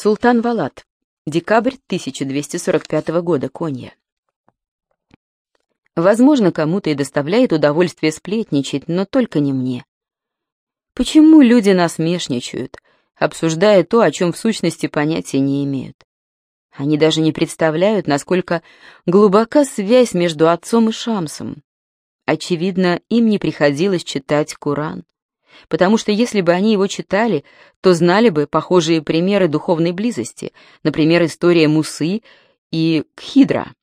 Султан Валат. Декабрь 1245 года. Конья. Возможно, кому-то и доставляет удовольствие сплетничать, но только не мне. Почему люди насмешничают, обсуждая то, о чем в сущности понятия не имеют? Они даже не представляют, насколько глубока связь между отцом и Шамсом. Очевидно, им не приходилось читать Куран, потому что если бы они его читали, то знали бы похожие примеры духовной близости, например, история Мусы и Кхидра.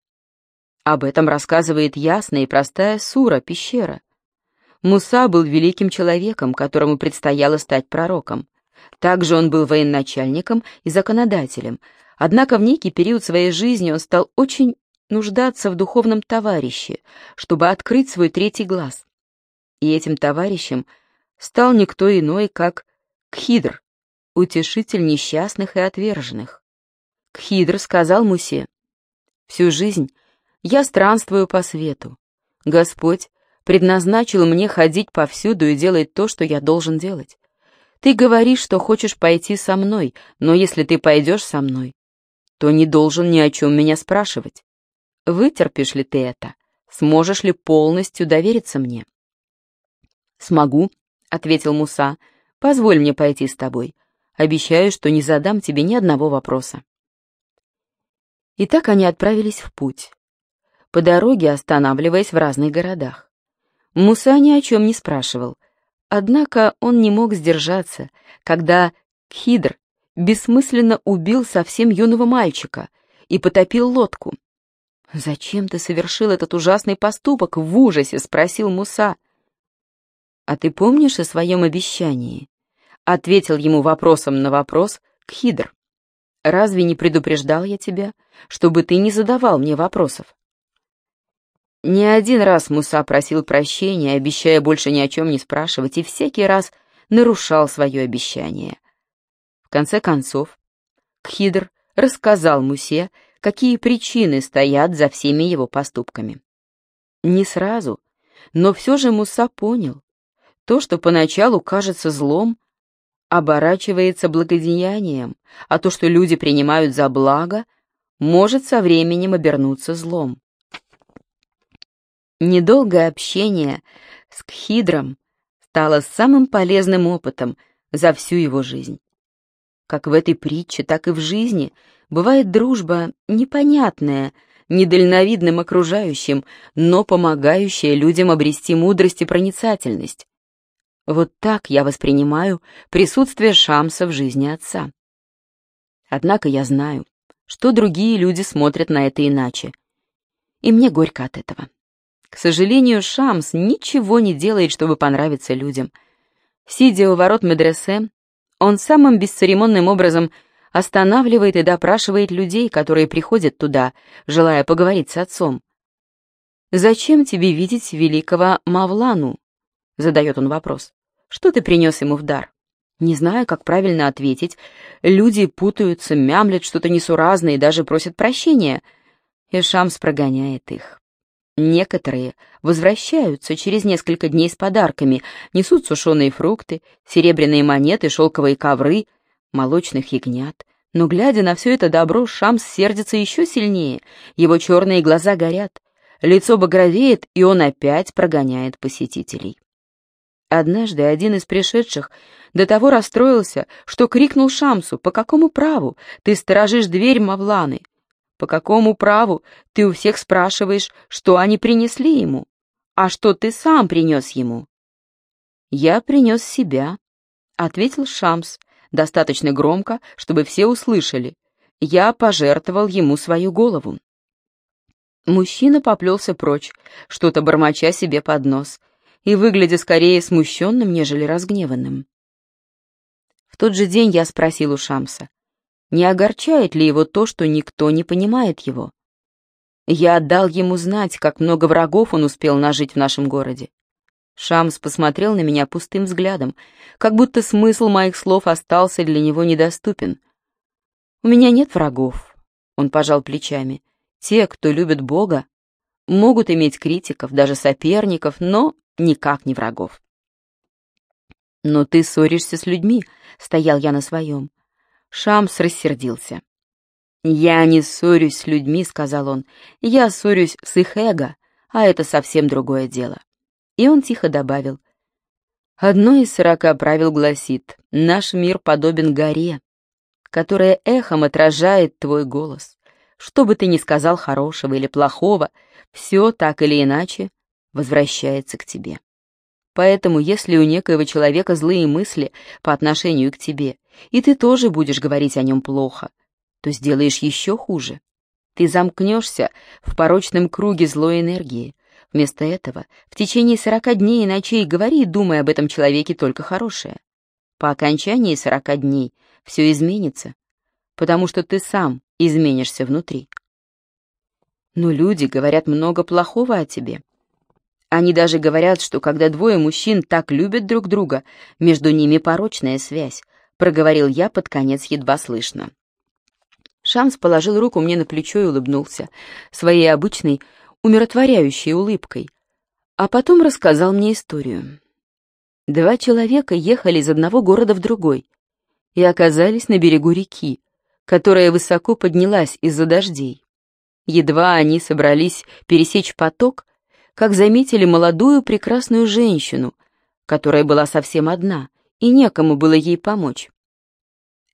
Об этом рассказывает ясная и простая сура, пещера. Муса был великим человеком, которому предстояло стать пророком. Также он был военачальником и законодателем, однако в некий период своей жизни он стал очень нуждаться в духовном товарище, чтобы открыть свой третий глаз. И этим товарищем стал никто иной, как Кхидр, утешитель несчастных и отверженных. Кхидр сказал Мусе, «Всю жизнь я странствую по свету. Господь предназначил мне ходить повсюду и делать то, что я должен делать. Ты говоришь, что хочешь пойти со мной, но если ты пойдешь со мной, то не должен ни о чем меня спрашивать. Вытерпишь ли ты это? Сможешь ли полностью довериться мне? «Смогу», — ответил Муса, — «позволь мне пойти с тобой. Обещаю, что не задам тебе ни одного вопроса». И так они отправились в путь по дороге останавливаясь в разных городах. Муса ни о чем не спрашивал, однако он не мог сдержаться, когда Кхидр бессмысленно убил совсем юного мальчика и потопил лодку. «Зачем ты совершил этот ужасный поступок?» — в ужасе спросил Муса. «А ты помнишь о своем обещании?» — ответил ему вопросом на вопрос Кхидр. «Разве не предупреждал я тебя, чтобы ты не задавал мне вопросов?» Не один раз Муса просил прощения, обещая больше ни о чем не спрашивать, и всякий раз нарушал свое обещание. В конце концов, Кхидр рассказал Мусе, какие причины стоят за всеми его поступками. Не сразу, но все же Муса понял. То, что поначалу кажется злом, оборачивается благодеянием, а то, что люди принимают за благо, может со временем обернуться злом. Недолгое общение с Кхидром стало самым полезным опытом за всю его жизнь. Как в этой притче, так и в жизни бывает дружба непонятная, недальновидным окружающим, но помогающая людям обрести мудрость и проницательность. Вот так я воспринимаю присутствие Шамса в жизни отца. Однако я знаю, что другие люди смотрят на это иначе, и мне горько от этого. К сожалению, Шамс ничего не делает, чтобы понравиться людям. Сидя у ворот медресе, он самым бесцеремонным образом останавливает и допрашивает людей, которые приходят туда, желая поговорить с отцом. «Зачем тебе видеть великого Мавлану?» — задает он вопрос. «Что ты принес ему в дар?» Не зная, как правильно ответить, люди путаются, мямлят что-то несуразное и даже просят прощения, и Шамс прогоняет их. Некоторые возвращаются через несколько дней с подарками, несут сушеные фрукты, серебряные монеты, шелковые ковры, молочных ягнят. Но, глядя на все это добро, Шамс сердится еще сильнее, его черные глаза горят, лицо багровеет, и он опять прогоняет посетителей. Однажды один из пришедших до того расстроился, что крикнул Шамсу, «По какому праву ты сторожишь дверь Мавланы?» По какому праву ты у всех спрашиваешь, что они принесли ему? А что ты сам принес ему?» «Я принес себя», — ответил Шамс, достаточно громко, чтобы все услышали. «Я пожертвовал ему свою голову». Мужчина поплелся прочь, что-то бормоча себе под нос, и выглядя скорее смущенным, нежели разгневанным. В тот же день я спросил у Шамса, не огорчает ли его то, что никто не понимает его? Я отдал ему знать, как много врагов он успел нажить в нашем городе. Шамс посмотрел на меня пустым взглядом, как будто смысл моих слов остался для него недоступен. «У меня нет врагов», — он пожал плечами. «Те, кто любит Бога, могут иметь критиков, даже соперников, но никак не врагов». «Но ты ссоришься с людьми», — стоял я на своем. Шамс рассердился. «Я не ссорюсь с людьми», — сказал он. «Я ссорюсь с их эго, а это совсем другое дело». И он тихо добавил. «Одно из сорока правил гласит, наш мир подобен горе, которая эхом отражает твой голос. Что бы ты ни сказал хорошего или плохого, все так или иначе возвращается к тебе. Поэтому, если у некоего человека злые мысли по отношению к тебе, и ты тоже будешь говорить о нем плохо, то сделаешь еще хуже. Ты замкнешься в порочном круге злой энергии. Вместо этого в течение сорока дней и ночей говори и думай об этом человеке только хорошее. По окончании сорока дней все изменится, потому что ты сам изменишься внутри. Но люди говорят много плохого о тебе. Они даже говорят, что когда двое мужчин так любят друг друга, между ними порочная связь, проговорил я под конец едва слышно. Шамс положил руку мне на плечо и улыбнулся, своей обычной, умиротворяющей улыбкой, а потом рассказал мне историю. Два человека ехали из одного города в другой и оказались на берегу реки, которая высоко поднялась из-за дождей. Едва они собрались пересечь поток, как заметили молодую прекрасную женщину, которая была совсем одна, и некому было ей помочь.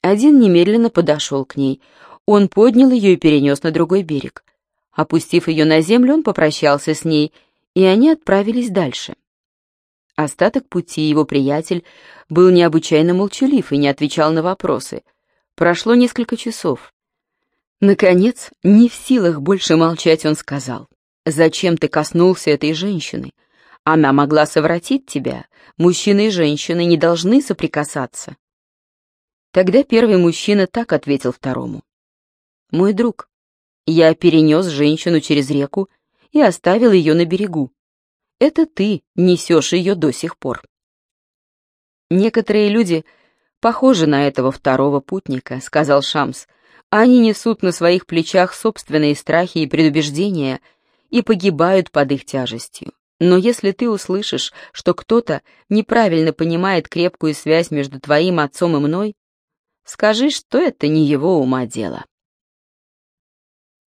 Один немедленно подошел к ней. Он поднял ее и перенес на другой берег. Опустив ее на землю, он попрощался с ней, и они отправились дальше. Остаток пути его приятель был необычайно молчалив и не отвечал на вопросы. Прошло несколько часов. Наконец, не в силах больше молчать, он сказал. Зачем ты коснулся этой женщины? Она могла совратить тебя. Мужчины и женщины не должны соприкасаться. Тогда первый мужчина так ответил второму. «Мой друг, я перенес женщину через реку и оставил ее на берегу. Это ты несешь ее до сих пор». «Некоторые люди похожи на этого второго путника», — сказал Шамс. «Они несут на своих плечах собственные страхи и предубеждения — и погибают под их тяжестью. Но если ты услышишь, что кто-то неправильно понимает крепкую связь между твоим отцом и мной, скажи, что это не его ума дело.